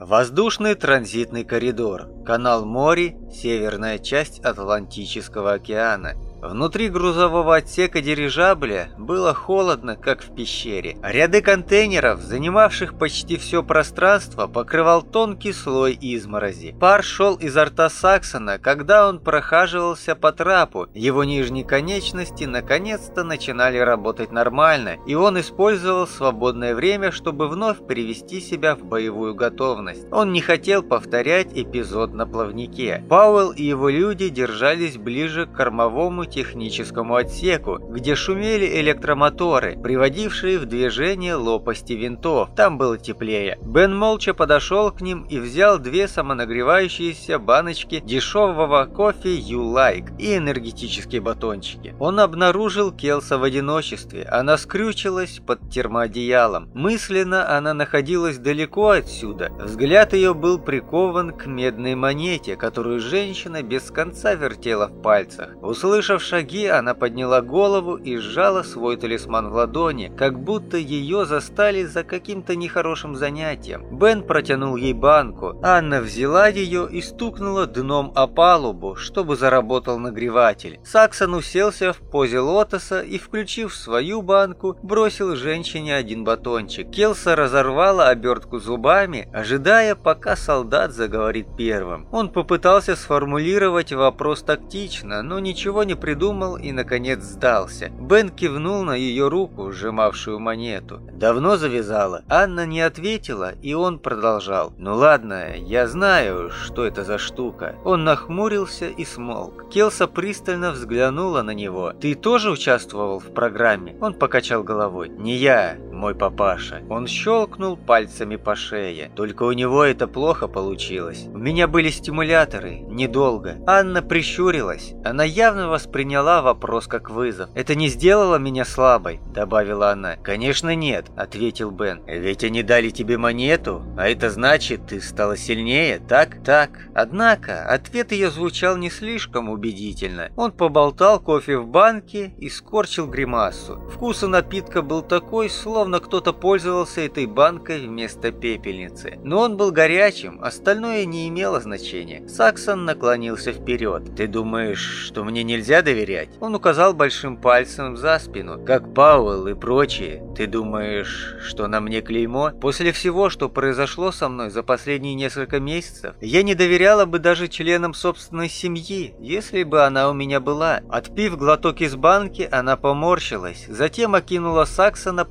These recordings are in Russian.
Воздушный транзитный коридор. Канал Мори, северная часть Атлантического океана. Внутри грузового отсека дирижабля было холодно, как в пещере. Ряды контейнеров, занимавших почти все пространство, покрывал тонкий слой изморози. Пар шел изо рта Саксона, когда он прохаживался по трапу. Его нижние конечности наконец-то начинали работать нормально, и он использовал свободное время, чтобы вновь привести себя в боевую готовность. Он не хотел повторять эпизод на плавнике. Пауэлл и его люди держались ближе к кормовому техническому отсеку, где шумели электромоторы, приводившие в движение лопасти винтов. Там было теплее. Бен молча подошел к ним и взял две самонагревающиеся баночки дешевого кофе You Like и энергетические батончики. Он обнаружил Келса в одиночестве. Она скрючилась под термоодеялом. Мысленно она находилась далеко отсюда. Взгляд ее был прикован к медной монете, которую женщина без конца вертела в пальцах. Услышав Услышав шаги, она подняла голову и сжала свой талисман в ладони, как будто ее застали за каким-то нехорошим занятием. Бен протянул ей банку. Анна взяла ее и стукнула дном о палубу, чтобы заработал нагреватель. Саксон уселся в позе лотоса и, включив свою банку, бросил женщине один батончик. Келса разорвала обертку зубами, ожидая, пока солдат заговорит первым. Он попытался сформулировать вопрос тактично, но ничего не придумал и, наконец, сдался. Бен кивнул на ее руку, сжимавшую монету. «Давно завязала?» Анна не ответила, и он продолжал. «Ну ладно, я знаю, что это за штука». Он нахмурился и смолк. Келса пристально взглянула на него. «Ты тоже участвовал в программе?» Он покачал головой. «Не я, мой папаша». Он щелкнул пальцами по шее. Только у него это плохо получилось. У меня были стимуляторы. Недолго. Анна прищурилась. Она явно восприняла вопрос как вызов. «Это не сделало меня слабой», — добавила она. «Конечно нет», — ответил Бен. «Ведь они дали тебе монету, а это значит, ты стала сильнее, так?» «Так». Однако, ответ ее звучал не слишком убедительно. Он поболтал кофе в банке и скорчил гримасу. Вкус напитка был такой, словно кто-то пользовался этой банкой вместо пепельницы. Но он был горячим, остальное не имело значения. Саксон наклонился вперед. «Ты думаешь, что мне нельзя доверять. Он указал большим пальцем за спину. Как Пауэлл и прочие. Ты думаешь, что на мне клеймо? После всего, что произошло со мной за последние несколько месяцев, я не доверяла бы даже членам собственной семьи, если бы она у меня была. Отпив глоток из банки, она поморщилась, затем окинула Саксона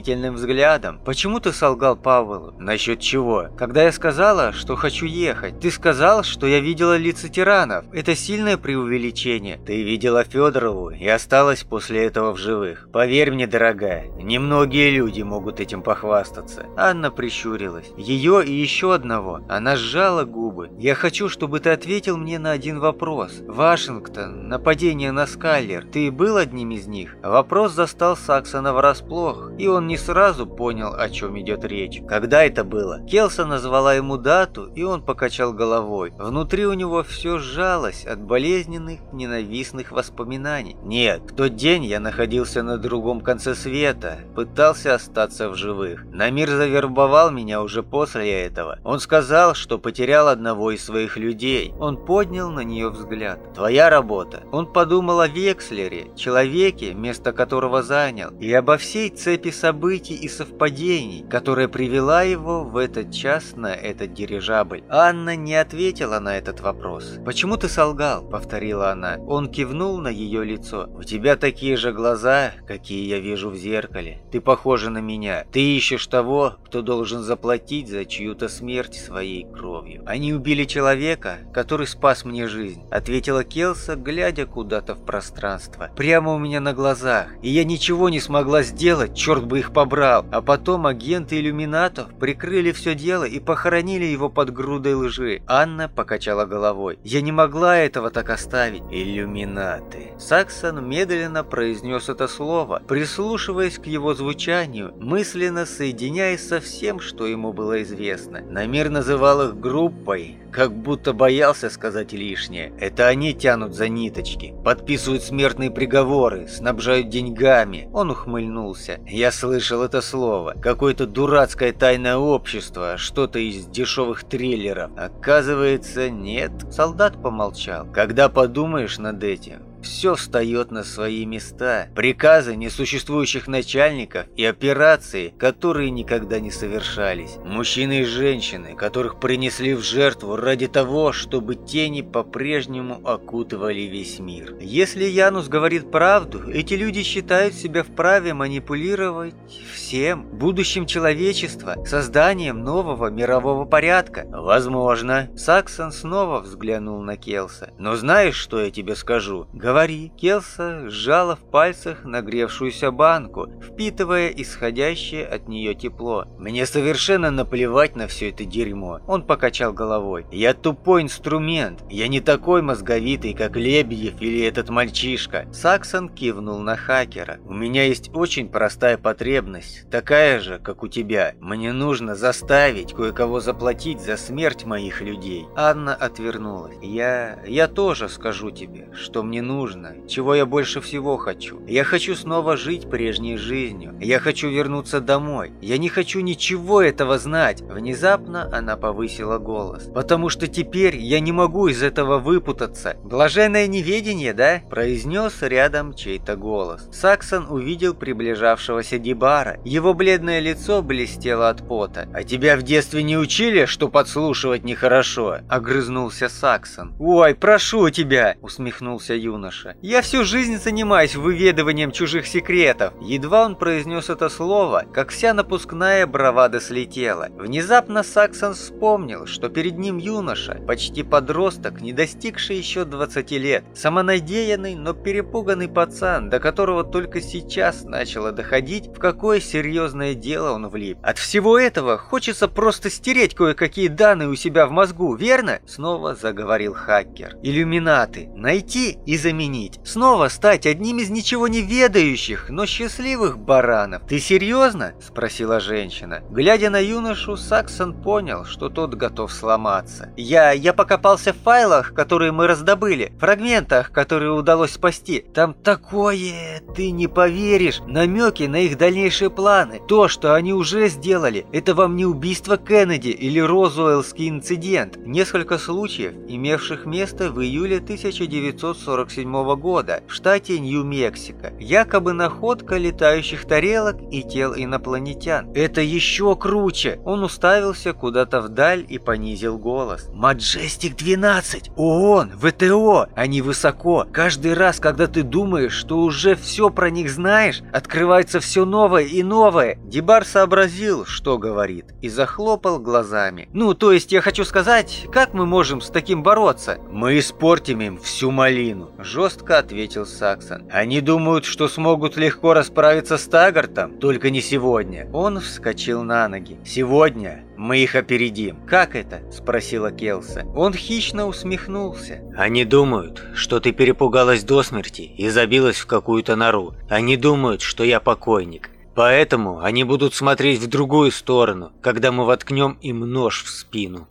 пронзительным взглядом. «Почему ты солгал Пауэллу? Насчет чего? Когда я сказала, что хочу ехать, ты сказал, что я видела лица тиранов. Это сильное преувеличение. Ты видел видела Федорову и осталась после этого в живых. Поверь мне, дорогая, немногие люди могут этим похвастаться. Анна прищурилась. Ее и еще одного. Она сжала губы. Я хочу, чтобы ты ответил мне на один вопрос. Вашингтон, нападение на Скайлер. Ты был одним из них? Вопрос застал Саксона врасплох, и он не сразу понял, о чем идет речь. Когда это было? Келса назвала ему дату, и он покачал головой. Внутри у него все сжалось от болезненных, ненавистных воспоминаний. Нет, в тот день я находился на другом конце света, пытался остаться в живых. Намир завербовал меня уже после этого. Он сказал, что потерял одного из своих людей. Он поднял на нее взгляд. Твоя работа. Он подумал о Векслере, человеке, место которого занял, и обо всей цепи событий и совпадений, которая привела его в этот час на этот дирижабль. Анна не ответила на этот вопрос. «Почему ты солгал?» — повторила она. Он кивнул на ее лицо. «У тебя такие же глаза, какие я вижу в зеркале. Ты похожа на меня. Ты ищешь того, кто должен заплатить за чью-то смерть своей кровью. Они убили человека, который спас мне жизнь», — ответила Келса, глядя куда-то в пространство. «Прямо у меня на глазах. И я ничего не смогла сделать, черт бы их побрал. А потом агенты иллюминатов прикрыли все дело и похоронили его под грудой лжи». Анна покачала головой. «Я не могла этого так оставить. Иллюминат солдаты. Саксон медленно произнес это слово, прислушиваясь к его звучанию, мысленно соединяясь со всем, что ему было известно. Намир называл их группой, как будто боялся сказать лишнее. Это они тянут за ниточки, подписывают смертные приговоры, снабжают деньгами. Он ухмыльнулся. Я слышал слышал это слово. Какое-то дурацкое тайное общество, что-то из дешевых триллеров. Оказывается, нет. Солдат помолчал. Когда подумаешь над этим, все встает на свои места. Приказы несуществующих начальников и операции, которые никогда не совершались. Мужчины и женщины, которых принесли в жертву ради того, чтобы тени по-прежнему окутывали весь мир. Если Янус говорит правду, эти люди считают себя вправе манипулировать всем, будущим человечества, созданием нового мирового порядка. Возможно. Саксон снова взглянул на Келса. Но знаешь, что я тебе скажу? Келса сжала в пальцах нагревшуюся банку, впитывая исходящее от нее тепло. «Мне совершенно наплевать на все это дерьмо». Он покачал головой. «Я тупой инструмент. Я не такой мозговитый, как Лебедев или этот мальчишка». Саксон кивнул на хакера. «У меня есть очень простая потребность, такая же, как у тебя. Мне нужно заставить кое-кого заплатить за смерть моих людей». Анна отвернулась. «Я... я тоже скажу тебе, что мне нужно нужно, чего я больше всего хочу. Я хочу снова жить прежней жизнью. Я хочу вернуться домой. Я не хочу ничего этого знать. Внезапно она повысила голос. Потому что теперь я не могу из этого выпутаться. Блаженное неведение, да? Произнес рядом чей-то голос. Саксон увидел приближавшегося Дибара. Его бледное лицо блестело от пота. «А тебя в детстве не учили, что подслушивать нехорошо?» Огрызнулся Саксон. «Ой, прошу тебя!» Усмехнулся юноша юноша. «Я всю жизнь занимаюсь выведыванием чужих секретов». Едва он произнес это слово, как вся напускная бравада слетела. Внезапно Саксон вспомнил, что перед ним юноша, почти подросток, не достигший еще 20 лет, самонадеянный, но перепуганный пацан, до которого только сейчас начало доходить, в какое серьезное дело он влип. От всего этого хочется просто стереть кое-какие данные у себя в мозгу, верно? Снова заговорил хакер. Иллюминаты. Найти и заменить заменить. Снова стать одним из ничего не ведающих, но счастливых баранов. Ты серьезно? Спросила женщина. Глядя на юношу, Саксон понял, что тот готов сломаться. Я... я покопался в файлах, которые мы раздобыли, фрагментах, которые удалось спасти. Там такое... ты не поверишь. Намеки на их дальнейшие планы. То, что они уже сделали, это вам не убийство Кеннеди или Розуэллский инцидент. Несколько случаев, имевших место в июле 1947 1947 года в штате Нью-Мексико. Якобы находка летающих тарелок и тел инопланетян. Это еще круче. Он уставился куда-то вдаль и понизил голос. Маджестик 12. ООН, ВТО. Они высоко. Каждый раз, когда ты думаешь, что уже все про них знаешь, открывается все новое и новое. Дебар сообразил, что говорит, и захлопал глазами. Ну, то есть я хочу сказать, как мы можем с таким бороться? Мы испортим им всю малину жестко ответил Саксон. «Они думают, что смогут легко расправиться с Тагартом, только не сегодня». Он вскочил на ноги. «Сегодня мы их опередим». «Как это?» – спросила Келса. Он хищно усмехнулся. «Они думают, что ты перепугалась до смерти и забилась в какую-то нору. Они думают, что я покойник. Поэтому они будут смотреть в другую сторону, когда мы воткнем им нож в спину».